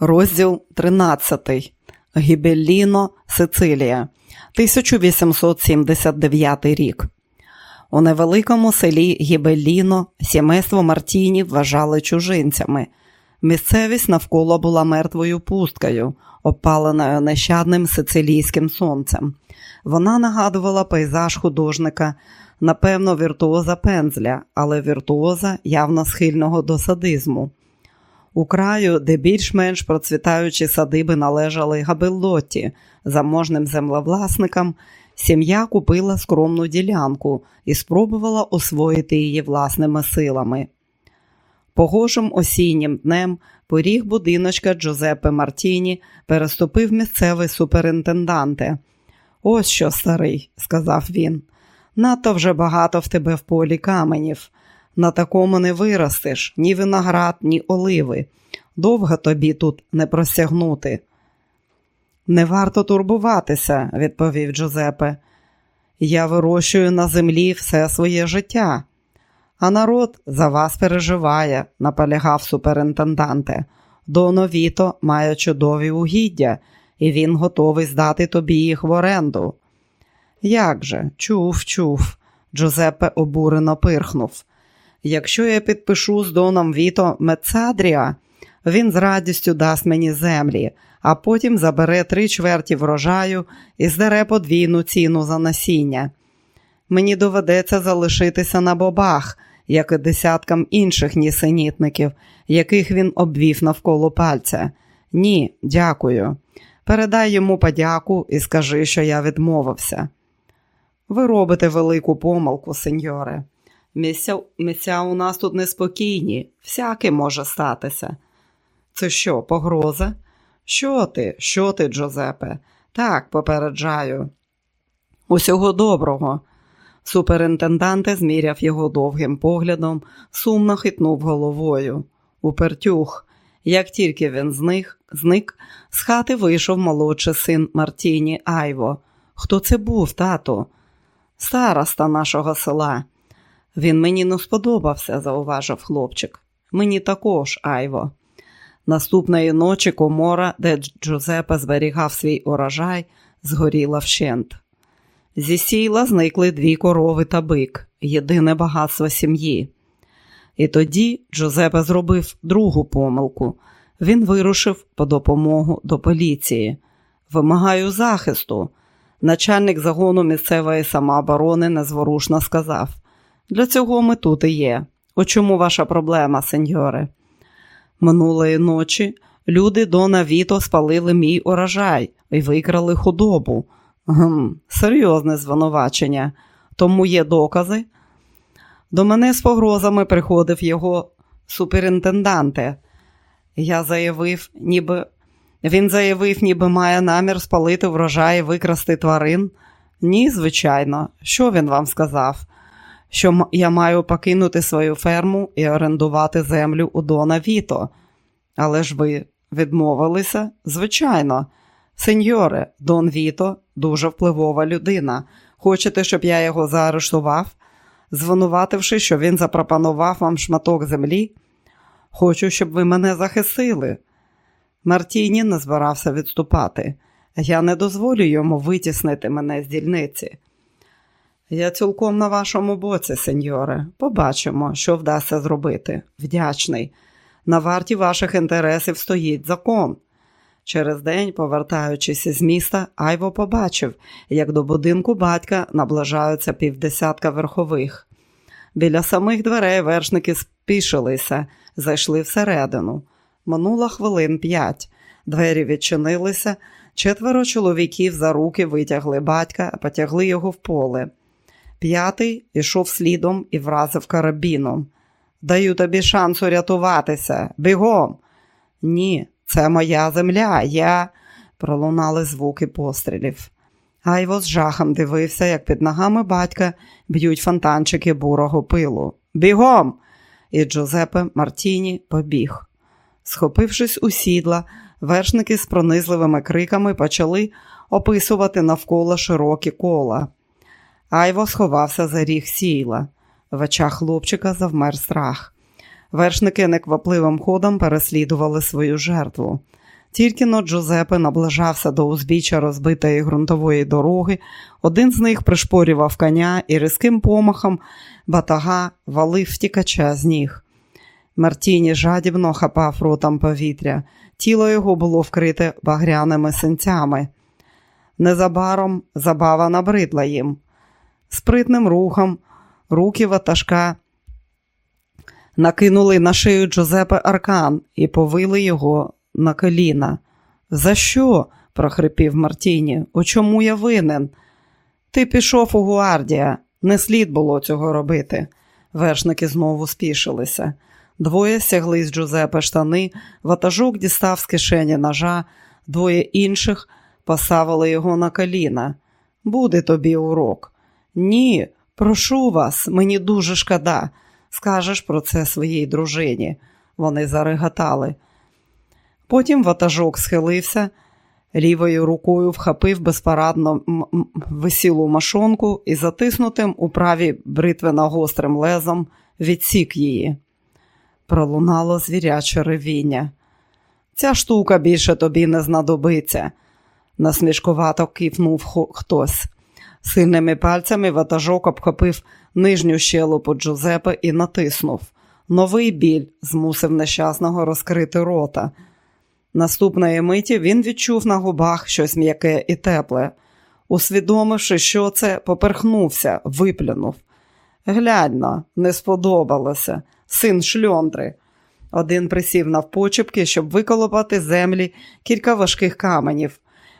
Розділ 13. Гібелліно, Сицилія, 1879 рік. У невеликому селі Гібелліно сімейство Мартіні вважали чужинцями. Місцевість навколо була мертвою пусткою, опаленою нещадним сицилійським сонцем. Вона нагадувала пейзаж художника, напевно, віртуоза пензля, але віртуоза явно схильного до садизму. У краю, де більш-менш процвітаючі садиби належали Габеллоті, заможним землевласникам, сім'я купила скромну ділянку і спробувала освоїти її власними силами. Погожим осіннім днем поріг будиночка Джозепе Мартіні переступив місцевий суперінтенданте. Ось що, старий, сказав він, надто вже багато в тебе в полі каменів. На такому не виростеш ні виноград, ні оливи. Довго тобі тут не просягнути. Не варто турбуватися, відповів Джозепе. Я вирощую на землі все своє життя, а народ за вас переживає, наполягав суперінтенданте. Доно Віто має чудові угіддя, і він готовий здати тобі їх в оренду. Як же, чув, чув, Джозепе обурено пирхнув. Якщо я підпишу з Доном Віто Мецадрія, він з радістю дасть мені землі, а потім забере три чверті врожаю і здере подвійну ціну за насіння. Мені доведеться залишитися на бобах, як і десяткам інших нісенітників, яких він обвів навколо пальця. Ні, дякую. Передай йому подяку і скажи, що я відмовився. Ви робите велику помилку, сеньоре. Місця, місця у нас тут неспокійні, всяке може статися. Це що, погроза? Що ти, що ти, Джозепе? Так, попереджаю. Усього доброго. Суперінтенданте зміряв його довгим поглядом, сумно хитнув головою. Упертюх. Як тільки він зник, зник, з хати вийшов молодший син Мартіні Айво. Хто це був, тато? Староста нашого села. Він мені не сподобався, зауважив хлопчик. Мені також, Айво. Наступної ночі комора, де Джозепе зберігав свій урожай, згоріла вщент. Зі сіла зникли дві корови та бик, єдине багатство сім'ї. І тоді Джозепе зробив другу помилку. Він вирушив по допомогу до поліції. Вимагаю захисту. Начальник загону місцевої самооборони незворушно сказав: для цього ми тут і є. О чому ваша проблема, сеньоре? Минулої ночі люди Дона Віто спалили мій урожай і викрали худобу. Гм, Серйозне звинувачення. Тому є докази. До мене з погрозами приходив його суперінтенданте. Я заявив, ніби він заявив, ніби має намір спалити врожай і викрасти тварин. Ні, звичайно, що він вам сказав? Що я маю покинути свою ферму і орендувати землю у Дона Віто. Але ж ви відмовилися? Звичайно. Сеньоре, Дон Віто дуже впливова людина. Хочете, щоб я його заарештував, звинувативши, що він запропонував вам шматок землі? Хочу, щоб ви мене захистили. Мартіні не збирався відступати. Я не дозволю йому витіснити мене з дільниці. Я цілком на вашому боці, сеньоре. Побачимо, що вдасться зробити. Вдячний. На варті ваших інтересів стоїть закон. Через день, повертаючись із міста, Айво побачив, як до будинку батька наближаються півдесятка верхових. Біля самих дверей вершники спішилися, зайшли всередину. Минуло хвилин п'ять. Двері відчинилися, четверо чоловіків за руки витягли батька, потягли його в поле. П'ятий ішов слідом і вразив карабіном. Даю тобі шанс урятуватися. Бігом. Ні, це моя земля. Я. пролунали звуки пострілів. Айво з жахом дивився, як під ногами батька б'ють фонтанчики бурого пилу. Бігом! І Джозепе Мартіні побіг. Схопившись у сідла, вершники з пронизливими криками почали описувати навколо широкі кола. Айво сховався за ріг сіла. В очах хлопчика завмер страх. Вершники неквапливим ходом переслідували свою жертву. Тільки но Джузепе наближався до узбіччя розбитої ґрунтової дороги, один з них пришпорював коня і різким помахом батага валив втікача з ніг. Мартіні жадібно хапав ротом повітря, тіло його було вкрите багряними синцями. Незабаром забава набридла їм. Спритним рухом руки ватажка накинули на шию Джозепе аркан і повили його на коліна. За що? прохрипів Мартіні. У чому я винен? Ти пішов у гуардія, не слід було цього робити. Вершники знову спішилися. Двоє сягли з Джузепе штани, ватажок дістав з кишені ножа, двоє інших поставили його на коліна. Буде тобі урок. Ні, прошу вас, мені дуже шкода. Скажеш про це своїй дружині. Вони зареготали. Потім ватажок схилився, лівою рукою вхопив безпарадно висілу машонку і затиснутим у правій бритвено гострим лезом відсік її. Пролунало звіряче ревіння. Ця штука більше тобі не знадобиться, насмішкувато кивнув хтось. Сильними пальцями ватажок обхопив нижню щелупу Джузепе і натиснув. Новий біль змусив нещасного розкрити рота. Наступної миті він відчув на губах щось м'яке і тепле. Усвідомивши, що це, поперхнувся, виплюнув. Гляньно, не сподобалося, син шльондри. Один присів навпочепки, щоб виколопати землі кілька важких каменів.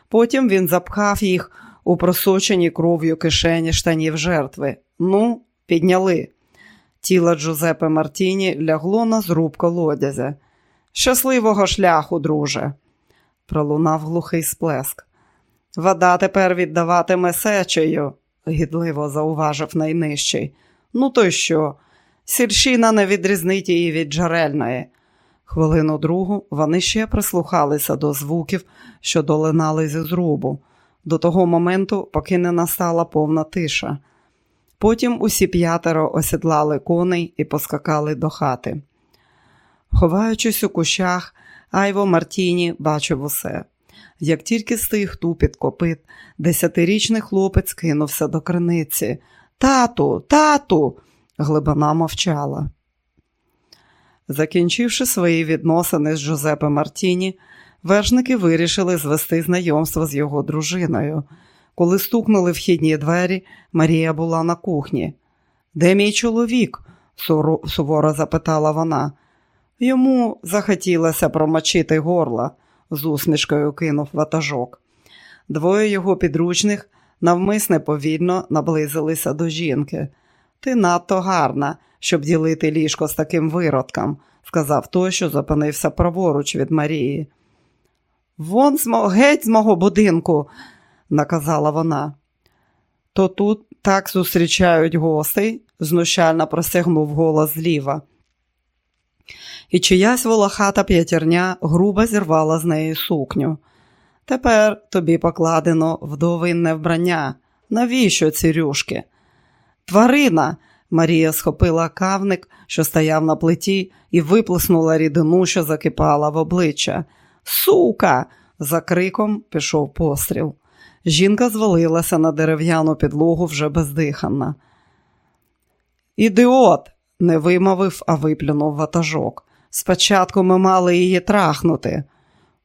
Потім він запхав їх у просочені кров'ю кишені штанів жертви. Ну, підняли. Тіло Джузепе Мартіні лягло на зруб колодязя. Щасливого шляху, друже, пролунав глухий сплеск. Вода тепер віддаватиме сечею, гідливо зауважив найнижчий. Ну, то що? Сільщина не відрізнить її від джерельної. Хвилину другу вони ще прислухалися до звуків, що долинали зі зрубу, до того моменту, поки не настала повна тиша. Потім усі п'ятеро осідлали коней і поскакали до хати. Ховаючись у кущах, Айво Мартіні бачив усе. Як тільки стих тупіт копит, десятирічний хлопець кинувся до криниці. Тату, тату, глибина мовчала. Закінчивши свої відносини з Джозепе Мартіні, вершники вирішили звести знайомство з його дружиною. Коли стукнули вхідні двері, Марія була на кухні. Де мій чоловік? суворо запитала вона. Йому захотілося промочити горла, з усмішкою кинув ватажок. Двоє його підручних навмисне повільно наблизилися до жінки. Ти надто гарна, щоб ділити ліжко з таким виродком, сказав той, що зупинився праворуч від Марії. Вон геть з мого будинку, наказала вона. То тут так зустрічають гостей, знущально простягнув голос зліва. І чиясь волохата п'ятірня грубо зірвала з неї сукню. Тепер тобі покладено вдовинне вбрання. Навіщо ці рюшки? Тварина. Марія схопила кавник, що стояв на плиті, і виплеснула рідину, що закипала в обличчя. Сука! За криком пішов постріл. Жінка звалилася на дерев'яну підлогу вже бездиханна. Ідіот, не вимовив, а виплюнув ватажок. Спочатку ми мали її трахнути.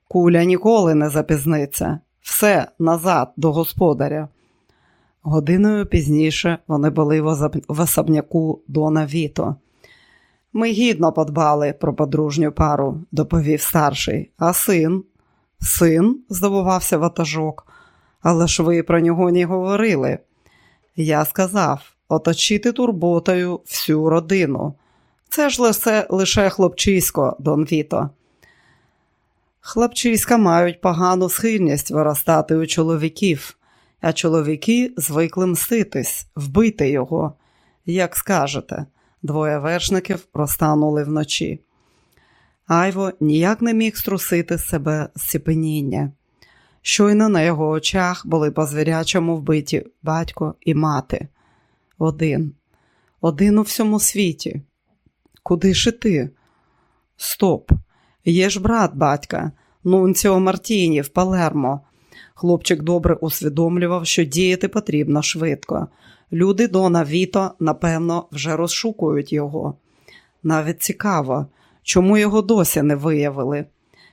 Куля ніколи не запізниться. Все назад до господаря. Годиною пізніше вони були в особняку Дона Віто. Ми гідно подбали про подружню пару, доповів старший. А син? Син? здивувався ватажок. Але ж ви про нього не говорили. Я сказав оточити турботою всю родину. Це ж лише, лише хлопчисько, Дон Віто. Хлопчиська мають погану схильність виростати у чоловіків, а чоловіки звикли мститись, вбити його. Як скажете, двоє вершників розтанули вночі. Айво ніяк не міг струсити з себе зціпеніння. Щойно на його очах були по звірячому вбиті батько і мати. Один, один у всьому світі. Куди ж іти? Стоп, є ж брат батька, Нунціо Мартіні в Палермо. Хлопчик добре усвідомлював, що діяти потрібно швидко. Люди Дона Віто, напевно, вже розшукують його. Навіть цікаво, чому його досі не виявили.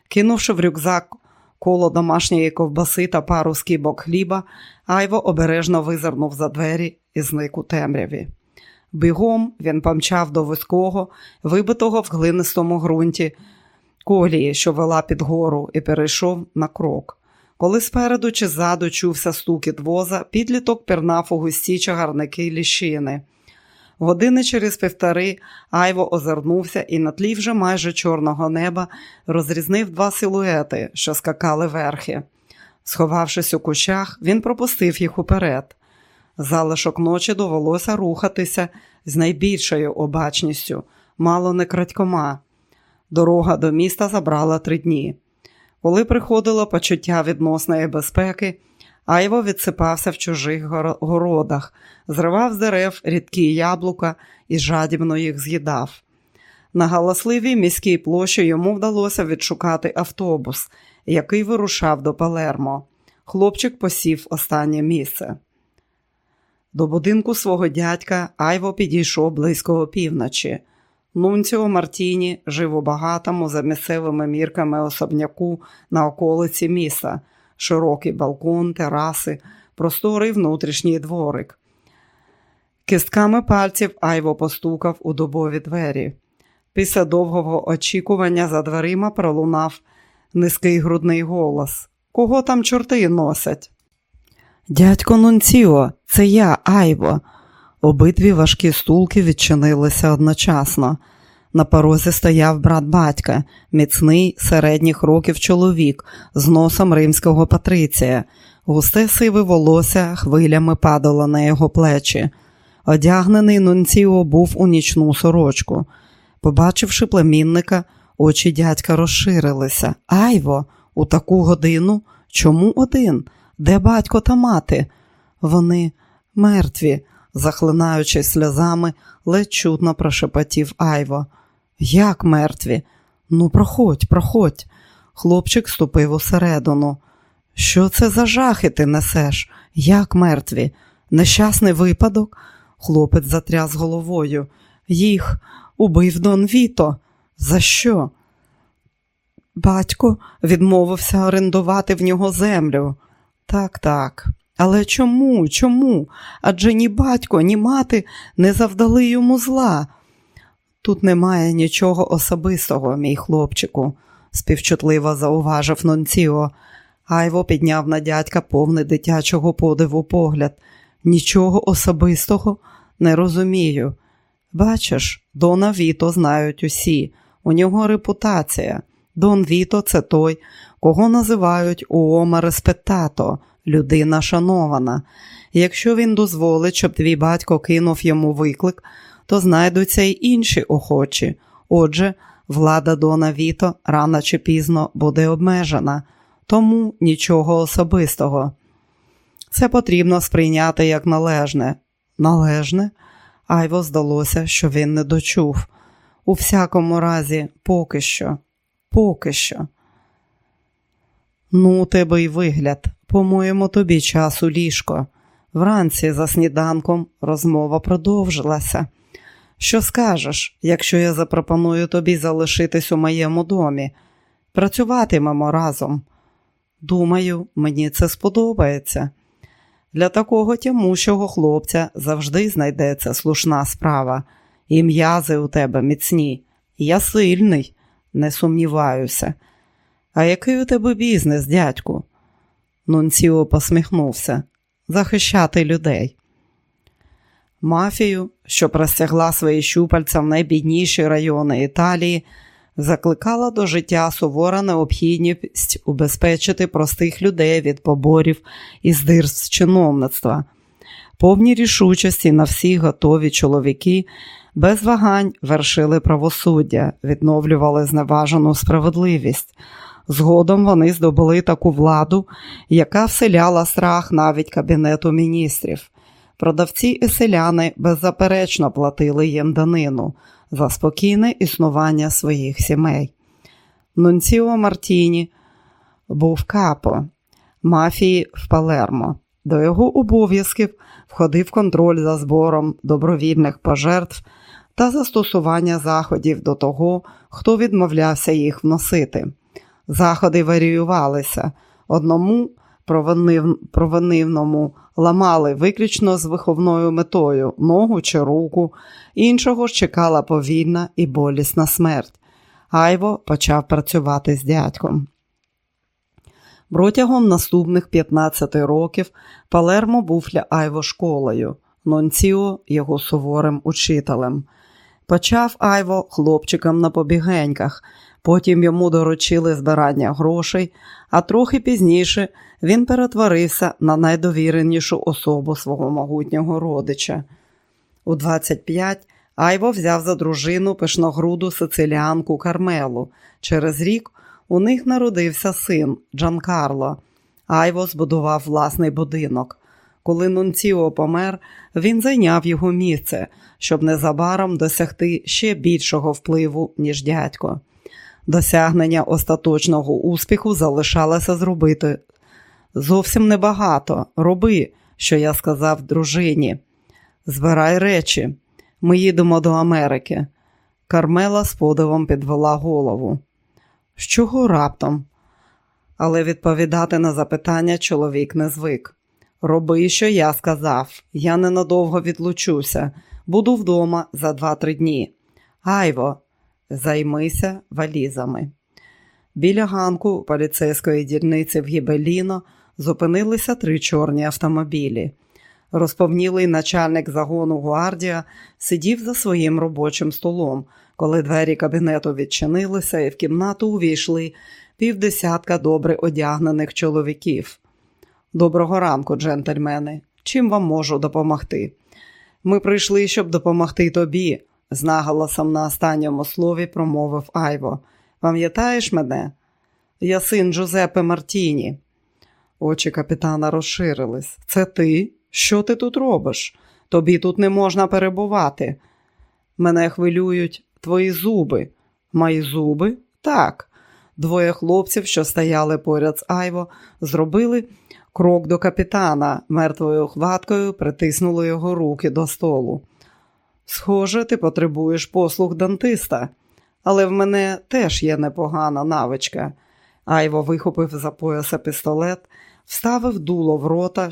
Кинувши в рюкзак коло домашньої ковбаси та пару скибок хліба, Айво обережно визирнув за двері і зник у темряві. Бігом він помчав до вузького, вибитого в глинистому ґрунті колії, що вела під гору, і перейшов на крок. Коли спереду чи ззаду чувся стукіт воза, підліток пірнав у густі чагарники ліщини. Години через півтори Айво озирнувся і на тлі вже майже чорного неба розрізнив два силуети, що скакали верхи. Сховавшись у кущах, він пропустив їх уперед. Залишок ночі довелося рухатися з найбільшою обачністю, мало не крадькома. Дорога до міста забрала три дні. Коли приходило почуття відносної безпеки, Айво відсипався в чужих городах, зривав з дерев рідкі яблука і жадібно їх з'їдав. На галасливій міській площі йому вдалося відшукати автобус, який вирушав до Палермо. Хлопчик посів останнє місце. До будинку свого дядька Айво підійшов близько опівночі. Нунціо Мартіні жив у багатому за місцевими мірками особняку на околиці міста, широкий балкон, тераси, просторий внутрішній дворик. Кистками пальців Айво постукав у дубові двері. Після довгого очікування за дверима пролунав низький грудний голос. Кого там чорти носять? Дядько Нунціо, це я, Айво. Обидві важкі стулки відчинилися одночасно. На порозі стояв брат батька, міцний середніх років чоловік з носом римського патриція. Густе сиве волосся хвилями падало на його плечі. Одягнений нунціо був у нічну сорочку. Побачивши племінника, очі дядька розширилися. Айво, у таку годину? Чому один? Де батько та мати? Вони мертві, захлинаючись сльозами, ледь чутно прошепотів Айво. Як мертві? Ну, проходь, проходь. Хлопчик ступив усередину. Що це за жахи ти несеш? Як мертві? Нещасний випадок? Хлопець затряс головою. Їх убив Дон Віто. За що? Батько відмовився орендувати в нього землю. Так, так. Але чому? Чому? Адже ні батько, ні мати не завдали йому зла. Тут немає нічого особистого, мій хлопчику, співчутливо зауважив Нонціо. Айво підняв на дядька повний дитячого подиву погляд. Нічого особистого не розумію. Бачиш, Дона Віто знають усі, у нього репутація. Дон Віто це той, кого називають Уома Респектато, людина шанована. Якщо він дозволить, щоб твій батько кинув йому виклик, то знайдуться й інші охочі. Отже, влада Дона Віто рано чи пізно буде обмежена, тому нічого особистого. Це потрібно сприйняти як належне. Належне? Айво здалося, що він не дочув. У всякому разі, поки що, поки що. Ну, тебе й вигляд. По-моєму, тобі час у ліжко. Вранці за сніданком розмова продовжилася. Що скажеш, якщо я запропоную тобі залишитись у моєму домі? Працюватимемо разом. Думаю, мені це сподобається. Для такого тямущого хлопця завжди знайдеться слушна справа, і м'язи у тебе міцні. Я сильний, не сумніваюся. А який у тебе бізнес, дядьку? Нунціо посміхнувся захищати людей. Мафію, що простягла свої щупальця в найбідніші райони Італії, закликала до життя сувора необхідність убезпечити простих людей від поборів і здирств чиновництва. Повні рішучості на всі готові чоловіки без вагань вершили правосуддя, відновлювали зневажену справедливість. Згодом вони здобули таку владу, яка вселяла страх навіть Кабінету міністрів. Продавці і селяни беззаперечно платили їм данину за спокійне існування своїх сімей. Нунціо Мартіні був капо мафії в Палермо. До його обов'язків входив контроль за збором добровільних пожертв та застосування заходів до того, хто відмовлявся їх вносити. Заходи варіювалися. Одному провинивному ламали виключно з виховною метою ногу чи руку, іншого ж чекала повільна і болісна смерть. Айво почав працювати з дядьком. Протягом наступних 15 років Палермо був для Айво школою, Нонціо його суворим учителем. Почав Айво хлопчиком на побігеньках, потім йому доручили збирання грошей, а трохи пізніше він перетворився на найдовіренішу особу свого могутнього родича. У 25 Айво взяв за дружину пишногруду сициліанку Кармелу. Через рік у них народився син Джан Карло. Айво збудував власний будинок. Коли Нунціо помер, він зайняв його місце, щоб незабаром досягти ще більшого впливу, ніж дядько. Досягнення остаточного успіху залишалося зробити. Зовсім небагато. Роби, що я сказав дружині. Збирай речі, ми їдемо до Америки. Кармела з подивом підвела голову. З чого раптом? Але відповідати на запитання чоловік не звик. Роби, що я сказав, я ненадовго відлучуся, буду вдома за два-три дні. Айво, займися валізами. Біля ганку поліцейської дільниці в Гібеліно зупинилися три чорні автомобілі. Розповнілий начальник загону Гуардія сидів за своїм робочим столом, коли двері кабінету відчинилися, і в кімнату увійшли півдесятка добре одягнених чоловіків. Доброго ранку, джентльмени. Чим вам можу допомогти? Ми прийшли, щоб допомогти тобі, з наголосом на останньому слові промовив Айво. Пам'ятаєш мене? Я син Джузеппе Мартіні. Очі капітана розширились. Це ти? Що ти тут робиш? Тобі тут не можна перебувати. Мене хвилюють твої зуби. Мої зуби? Так. Двоє хлопців, що стояли поряд з Айво, зробили крок до капітана, мертвою хваткою притиснули його руки до столу. Схоже, ти потребуєш послуг дантиста, але в мене теж є непогана навичка. Айво вихопив за пояса пістолет, вставив дуло в рота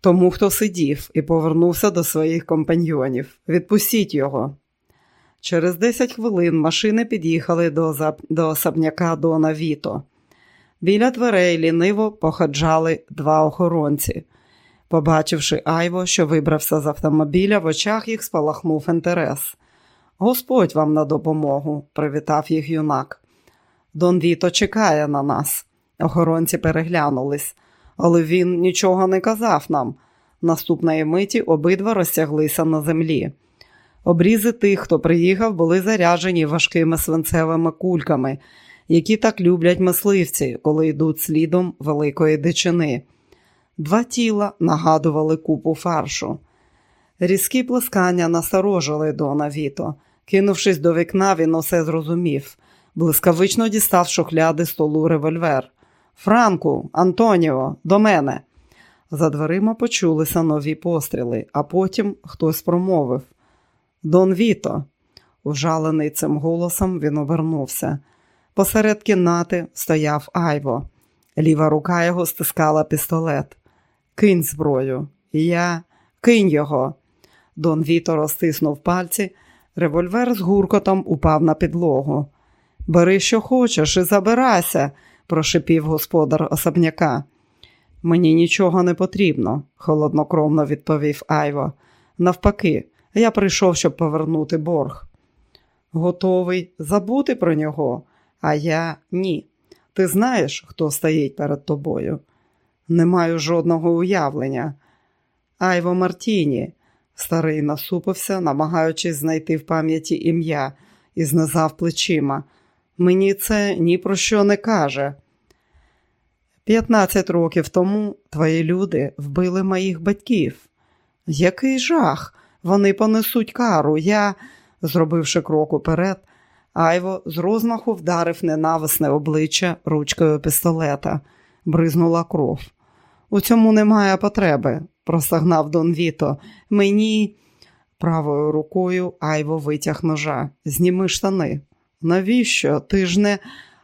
тому, хто сидів, і повернувся до своїх компаньйонів. Відпустіть його. Через 10 хвилин машини під'їхали до до особняка Дона Віто. Біля дверей ліниво походжали два охоронці. Побачивши Айво, що вибрався з автомобіля, в очах їх спалахнув інтерес. Господь вам на допомогу, привітав їх юнак. Дон Віто чекає на нас. Охоронці переглянулись, але він нічого не казав нам. Наступної миті обидва розтяглися на землі. Обрізи тих, хто приїхав, були заряджені важкими свинцевими кульками, які так люблять мисливці, коли йдуть слідом великої дичини. Два тіла нагадували купу фаршу. Різкі плескання насторожили Дона Віто. Кинувшись до вікна, він усе зрозумів. Блискавично дістав з шухляди столу револьвер. Франку, Антоніо, до мене. За дверима почулися нові постріли, а потім хтось промовив Дон Віто. Ужалений цим голосом він обернувся. Посеред кімнати стояв Айво. Ліва рука його стискала пістолет. Кинь зброю. Я кинь його. Дон Віто розтиснув пальці, револьвер з гуркотом упав на підлогу. Бери, що хочеш, і забирайся, прошипів господар особняка. Мені нічого не потрібно, холоднокровно відповів Айво. Навпаки, я прийшов, щоб повернути борг. Готовий забути про нього, а я ні. Ти знаєш, хто стоїть перед тобою? Не маю жодного уявлення. Айво Мартіні, старий насупився, намагаючись знайти в пам'яті ім'я, і знизав плечима. Мені це ні про що не каже. П'ятнадцять років тому твої люди вбили моїх батьків. Який жах! Вони понесуть кару. Я, зробивши крок уперед, Айво з розмаху вдарив ненависне обличчя ручкою пістолета, бризнула кров. У цьому немає потреби, простагнав Дон Віто. Мені правою рукою Айво витяг ножа. Зніми штани. Навіщо? Ти ж не.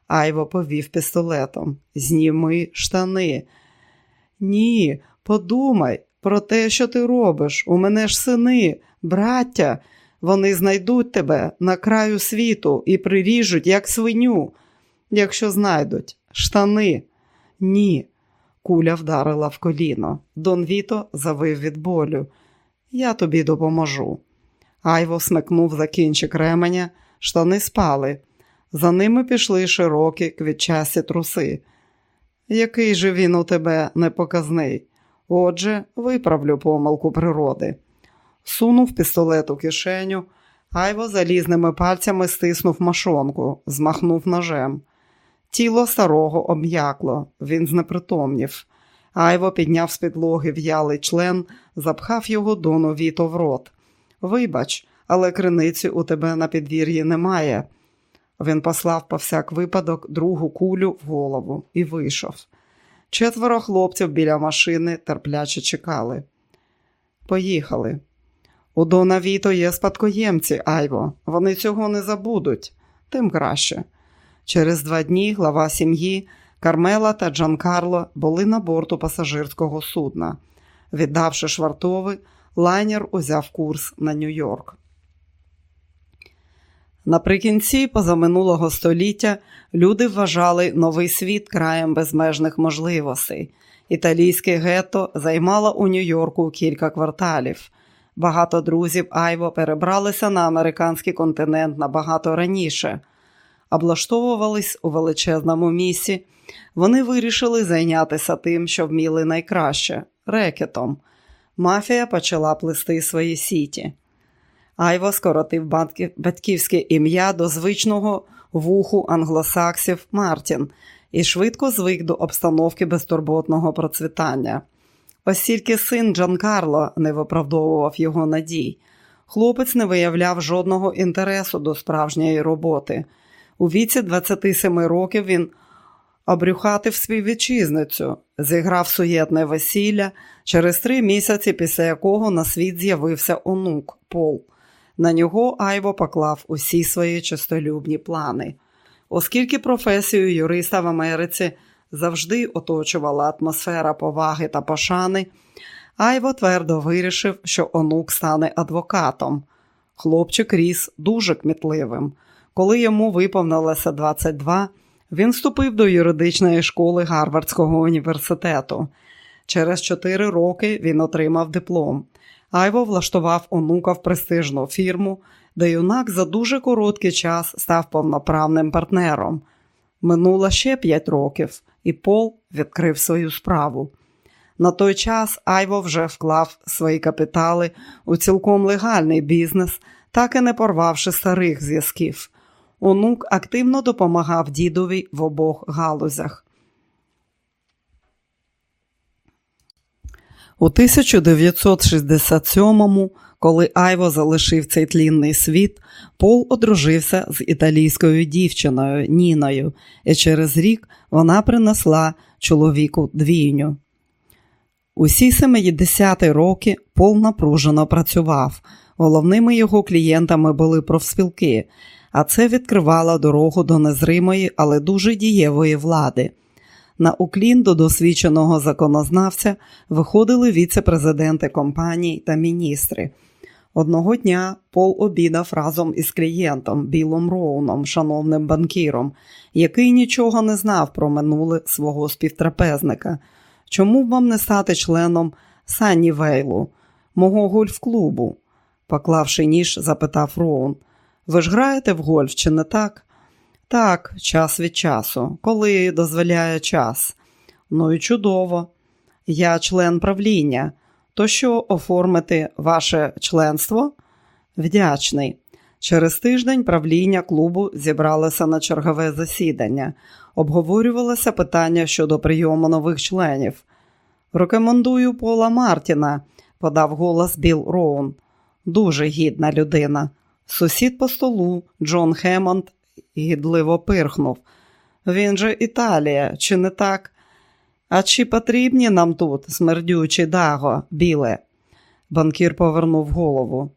Айво повів пістолетом. Зніми штани. Ні, подумай про те, що ти робиш. У мене ж сини, браття. Вони знайдуть тебе на краю світу і приріжуть, як свиню, якщо знайдуть штани. Ні. Куля вдарила в коліно. Дон Віто завив від болю. Я тобі допоможу. Айво смикнув за кінчик ременя, штани спали. За ними пішли широкі квітчасті труси. Який же він у тебе непоказний? Отже, виправлю помилку природи. Сунув пістолет у кишеню, Айво залізними пальцями стиснув машонку, змахнув ножем. Тіло старого об'якло, він знепритомнів. Айво підняв з підлоги в'ялий член, запхав його дону віто в рот. Вибач, але криниці у тебе на підвір'ї немає. Він послав по всяк випадок другу кулю в голову і вийшов. Четверо хлопців біля машини терпляче чекали. Поїхали. У Дона Віто є спадкоємці, Айво. Вони цього не забудуть, тим краще. Через два дні глава сім'ї Кармела та Джан Карло були на борту пасажирського судна. Віддавши швартови, лайнер узяв курс на Нью-Йорк. Наприкінці позаминулого століття люди вважали новий світ краєм безмежних можливостей. Італійське гетто займало у Нью-Йорку кілька кварталів. Багато друзів Айво перебралися на американський континент набагато раніше. Облаштовувались у величезному місці. Вони вирішили зайнятися тим, що вміли найкраще рекетом. Мафія почала плести свої сіті. Айво скоротив батьківське ім'я до звичного вуху англосаксів Мартін і швидко звик до обстановки безтурботного процвітання. Ось тільки син Джан Карло не виправдовував його надій. Хлопець не виявляв жодного інтересу до справжньої роботи. У віці 27 років він обрюхатив співвітчизницю, зіграв суєтне весілля через три місяці, після якого на світ з'явився онук Пол. На нього Айво поклав усі свої чистолюбні плани. Оскільки професію юриста в Америці завжди оточувала атмосфера поваги та пошани, Айво твердо вирішив, що онук стане адвокатом. Хлопчик ріс дуже кмітливим. Коли йому виповнилося 22, він вступив до юридичної школи Гарвардського університету. Через 4 роки він отримав диплом. Айво влаштував онука в престижну фірму, де юнак за дуже короткий час став повноправним партнером. Минуло ще 5 років, і Пол відкрив свою справу. На той час Айво вже вклав свої капітали у цілком легальний бізнес, так і не порвавши старих зв'язків. Онук активно допомагав дідові в обох галузях. У 1967-му, коли Айво залишив цей тлінний світ, Пол одружився з італійською дівчиною Ніною, і через рік вона принесла чоловіку двійню. Усі 70-ті роки Пол напружено працював. Головними його клієнтами були профспілки, а це відкривало дорогу до незримої, але дуже дієвої влади. На уклін до досвідченого законознавця виходили віце-президенти компаній та міністри. Одного дня Пол обідав разом із клієнтом Білом Роуном, шановним банкіром, який нічого не знав про минуле свого співтрапезника. Чому б вам не стати членом Санні Вейлу, мого гольф-клубу? поклавши ніж, запитав Роун. Ви ж граєте в гольф, чи не так? Так, час від часу, коли дозволяє час. Ну і чудово. Я член правління. То що оформити ваше членство? Вдячний. Через тиждень правління клубу зібралося на чергове засідання. Обговорювалося питання щодо прийому нових членів. Рекомендую Пола Мартіна, подав голос Біл Роун. Дуже гідна людина. Сусід по столу Джон Хемонд гідливо пирхнув. Він же Італія, чи не так? А чи потрібні нам тут, смердючі даго, біле? Банкір повернув голову.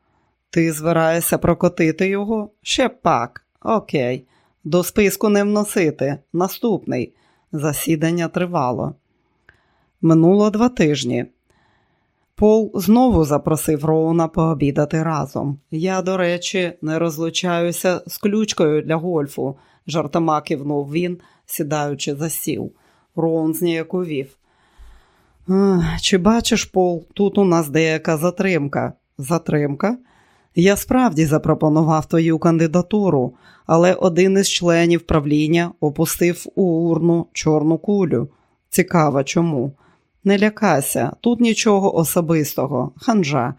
Ти збираєшся прокотити його? Ще пак. Окей. До списку не вносити. Наступний. Засідання тривало. Минуло два тижні. Пол знову запросив Роуна пообідати разом. Я, до речі, не розлучаюся з ключкою для гольфу, жартома кивнув він, сідаючи за стіл. Роун зніяковів. Чи бачиш, Пол, тут у нас деяка затримка. Затримка? Я справді запропонував твою кандидатуру, але один із членів правління опустив у урну чорну кулю. Цікаво чому. Не лякайся, тут нічого особистого, ханжа.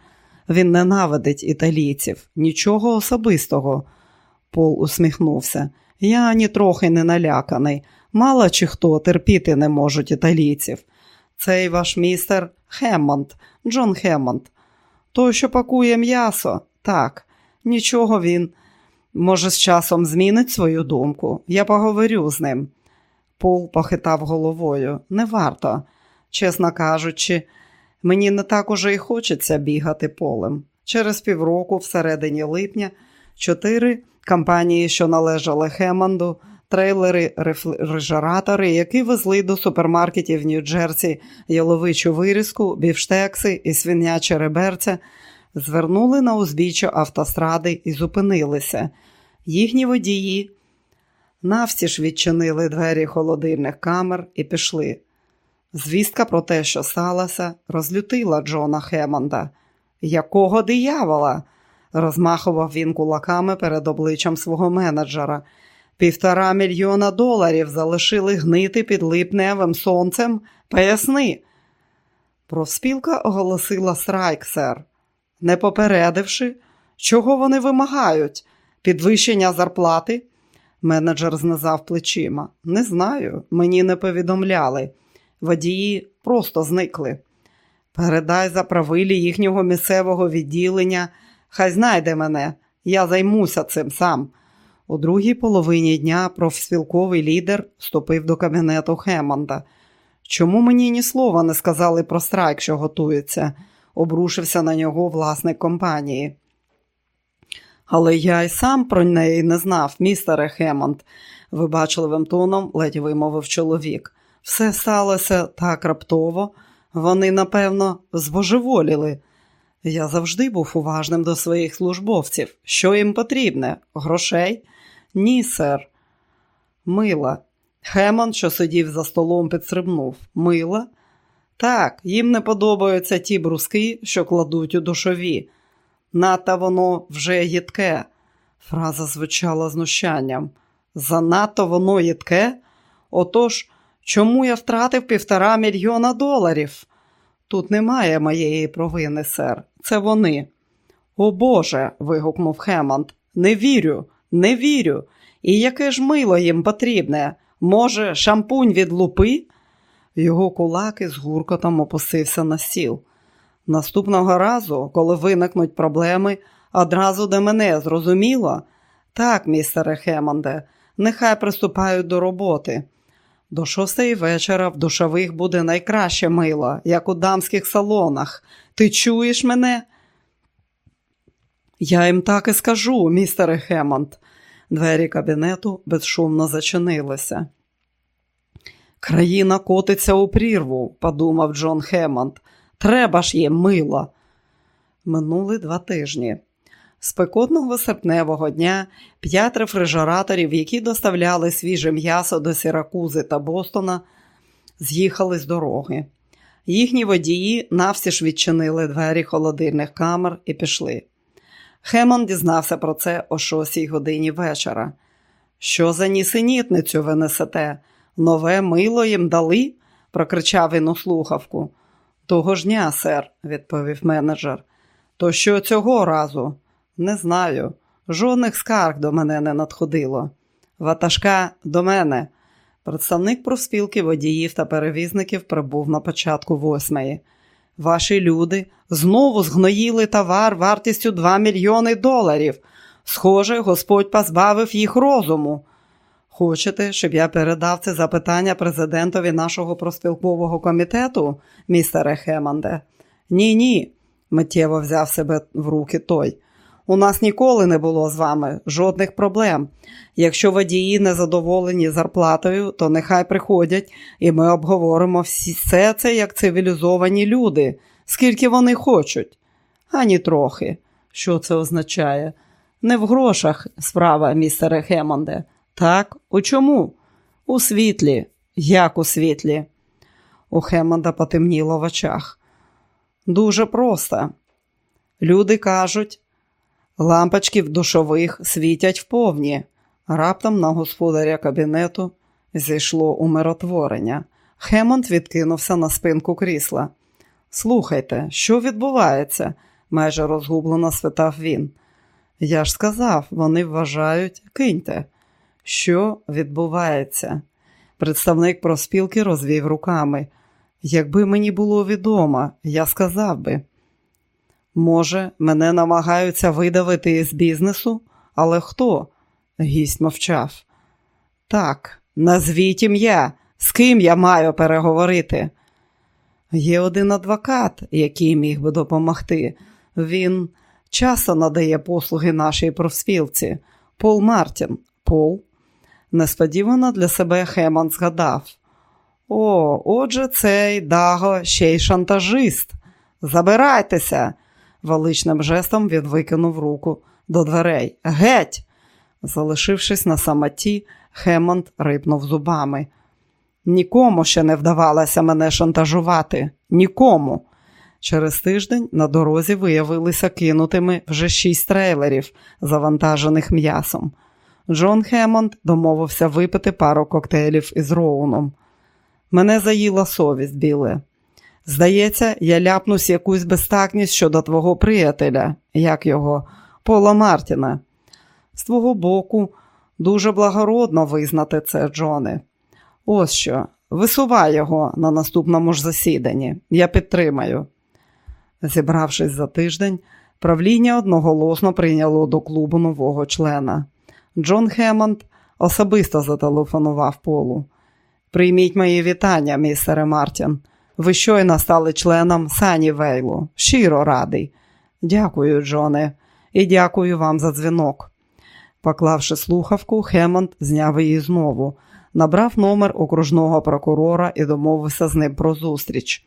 Він ненавидить італійців, нічого особистого. Пол усміхнувся. Я нітрохи не наляканий. Мало чи хто терпіти не можуть італійців. Цей ваш містер Хеммонд, Джон Хеммонд. Той, що пакує м'ясо, так, нічого він. Може, з часом змінить свою думку. Я поговорю з ним. Пол похитав головою. Не варто. Чесно кажучи, мені не так уже і хочеться бігати полем. Через півроку, всередині липня, чотири компанії, що належали Хеманду, трейлери, рефрижератори, які везли до супермаркетів Нью-Джерсі яловичу вирізку, бівштекси і свиняче реберця, звернули на узбіччя автостради і зупинилися. Їхні водії навстіж відчинили двері холодильних камер і пішли. Звістка про те, що сталося, розлютила Джона Хемонда. Якого диявола? розмахував він кулаками перед обличчям свого менеджера. Півтора мільйона доларів залишили гнити під липневим сонцем. Поясни. Профспілка оголосила страйк, сер, не попередивши, чого вони вимагають? Підвищення зарплати? Менеджер знизав плечима. Не знаю, мені не повідомляли водії просто зникли. Передай за правилі їхнього місцевого відділення, хай знайде мене, я займуся цим сам. У другій половині дня профспілковий лідер вступив до кабінету Хемонда. Чому мені ні слова не сказали про страйк, що готується? обрушився на нього власник компанії. Але я й сам про неї не знав, містере Хемонд, вибачливим тоном ледь вимовив чоловік. Все сталося так раптово, вони, напевно, збожеволіли. Я завжди був уважним до своїх службовців. Що їм потрібне? Грошей? Ні, сер. Мила. Хемон, що сидів за столом, підстрибнув. Мила? Так, їм не подобаються ті бруски, що кладуть у душові. Надто воно вже їдке. Фраза звучала знущанням. Занадто воно їдке? Отож. Чому я втратив півтора мільйона доларів? Тут немає моєї провини, сер. Це вони. О Боже. вигукнув Хемонт. Не вірю, не вірю. І яке ж мило їм потрібне? Може, шампунь від лупи? Його кулак із гуркотом опустився на стіл. Наступного разу, коли виникнуть проблеми, одразу до мене зрозуміло? Так, містере Хемонде, нехай приступають до роботи. До шостої вечора в душових буде найкраще мило, як у дамських салонах. Ти чуєш мене? Я їм так і скажу, містере Хемонд. Двері кабінету безшумно зачинилися. Країна котиться у прірву, подумав Джон Хемонд. Треба ж їм мило. Минули два тижні. Спекотного серпневого дня п'ять рефрижераторів, які доставляли свіже м'ясо до Сіракузи та Бостона, з'їхали з дороги. Їхні водії навсіж відчинили двері холодильних камер і пішли. Хемон дізнався про це о шостій годині вечора. Що за нісенітницю ви несете? Нове мило їм дали? прокричав він у слухавку. Того ж дня, сер, відповів менеджер. То що цього разу? Не знаю. Жодних скарг до мене не надходило. Ватажка до мене. Представник профспілки водіїв та перевізників прибув на початку восьмої. Ваші люди знову згноїли товар вартістю 2 мільйони доларів. Схоже, Господь позбавив їх розуму. Хочете, щоб я передав це запитання президентові нашого проспілкового комітету, містере Хеманде? Ні, ні, миттєво взяв себе в руки той. У нас ніколи не було з вами жодних проблем. Якщо водії не задоволені зарплатою, то нехай приходять і ми обговоримо все це як цивілізовані люди, скільки вони хочуть. Ані трохи. Що це означає? Не в грошах справа, містере Хемонде. Так, у чому? У світлі. Як у світлі? У Хемонда потемніло в очах. Дуже просто. Люди кажуть, лампочки в душових світять вповні. Раптом на господаря кабінету зійшло умиротворення. Хемонд відкинувся на спинку крісла. Слухайте, що відбувається? майже розгублено спитав він. Я ж сказав, вони вважають, киньте. Що відбувається? Представник проспілки розвів руками. Якби мені було відомо, я сказав би. Може, мене намагаються видавити із бізнесу, але хто? Гість мовчав. Так, назвіть ім'я, з ким я маю переговорити. Є один адвокат, який міг би допомогти. Він часто надає послуги нашій профспілці. Пол Мартін. Пол. Несподівано для себе Хеман згадав. О, отже, цей Даго ще й шантажист. Забирайтеся, величним жестом він викинув руку до дверей. Геть! Залишившись на самоті, Хемонд рипнув зубами. Нікому ще не вдавалося мене шантажувати. Нікому. Через тиждень на дорозі виявилися кинутими вже шість трейлерів, завантажених м'ясом. Джон Хемонд домовився випити пару коктейлів із Роуном. Мене заїла совість, біле. Здається, я ляпнусь якусь безтакність щодо твого приятеля, як його, Пола Мартіна. З твого боку, дуже благородно визнати це, Джоне. Ось що, висувай його на наступному ж засіданні. Я підтримаю. Зібравшись за тиждень, правління одноголосно прийняло до клубу нового члена. Джон Хемонд особисто зателефонував полу. Прийміть мої вітання, містере Мартін. Ви щойно стали членом Санівейлу. Щиро радий. Дякую, Джоне, і дякую вам за дзвінок. Поклавши слухавку, Хемонд зняв її знову, набрав номер окружного прокурора і домовився з ним про зустріч.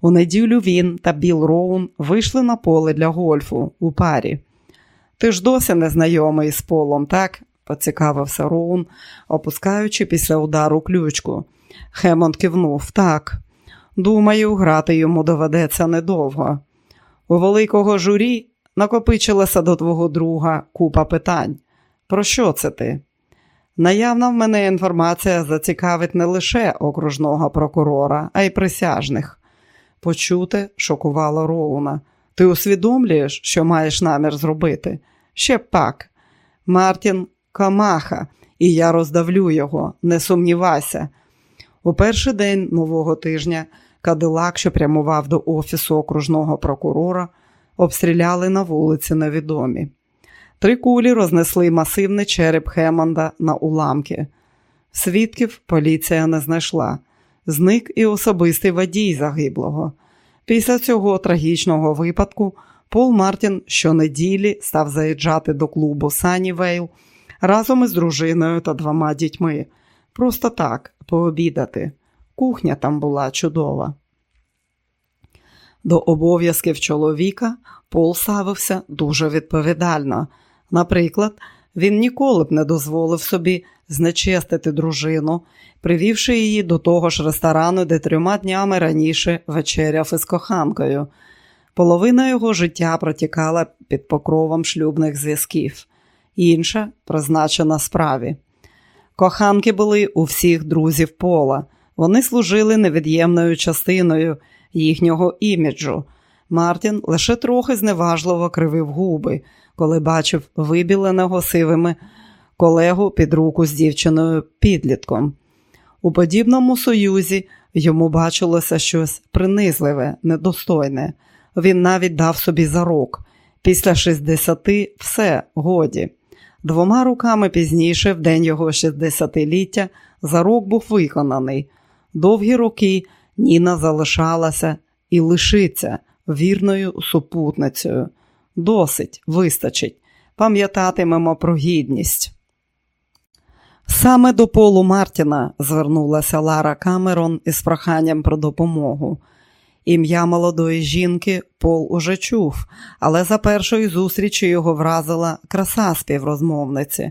У неділю він та Біл Роун вийшли на поле для гольфу у парі. Ти ж досі не знайомий з Полом, так? поцікавився Роун, опускаючи після удару ключку. Хемонд кивнув так. Думаю, грати йому доведеться недовго. У великого журі накопичилася до твого друга купа питань. Про що це ти? Наявна в мене інформація зацікавить не лише окружного прокурора, а й присяжних. Почути шокувало Роуна. Ти усвідомлюєш, що маєш намір зробити? Ще пак. Мартін Камаха, і я роздавлю його, не сумнівайся. У перший день нового тижня Кадилак, що прямував до офісу окружного прокурора, обстріляли на вулиці невідомі. Три кулі рознесли масивний череп Хемонда на уламки. Свідків поліція не знайшла. Зник і особистий водій загиблого. Після цього трагічного випадку Пол Мартін щонеділі став заїжджати до клубу Санівейл разом із дружиною та двома дітьми. Просто так, пообідати. Кухня там була чудова. До обов'язків чоловіка Пол ставився дуже відповідально. Наприклад, він ніколи б не дозволив собі знечестити дружину, привівши її до того ж ресторану, де трьома днями раніше вечеряв із коханкою. Половина його життя протікала під покровом шлюбних зв'язків, інша призначена справі. Коханки були у всіх друзів пола, вони служили невід'ємною частиною їхнього іміджу. Мартін лише трохи зневажливо кривив губи, коли бачив вибіленого сивими колегу під руку з дівчиною підлітком. У подібному союзі йому бачилося щось принизливе, недостойне. Він навіть дав собі зарок Після 60 все, годі. Двома руками пізніше, в день його 60-ліття, зарок був виконаний. Довгі роки Ніна залишалася і лишиться вірною супутницею. Досить, вистачить. Пам'ятатимемо про гідність. Саме до Полу Мартіна звернулася Лара Камерон із проханням про допомогу. Ім'я молодої жінки Пол уже чув, але за першої зустрічі його вразила краса співрозмовниці.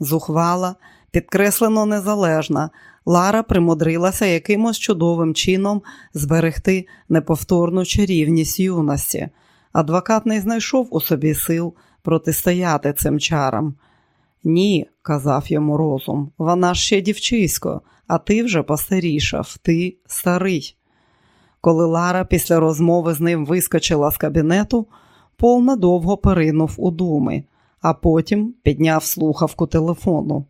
Зухвала, підкреслено незалежна, Лара примудрилася якимось чудовим чином зберегти неповторну чарівність юності. Адвокат не знайшов у собі сил протистояти цим чарам. Ні, казав йому розум, вона ще дівчисько, а ти вже постарішав, ти старий. Коли Лара після розмови з ним вискочила з кабінету, Пол надовго поринув у думи, а потім підняв слухавку телефону.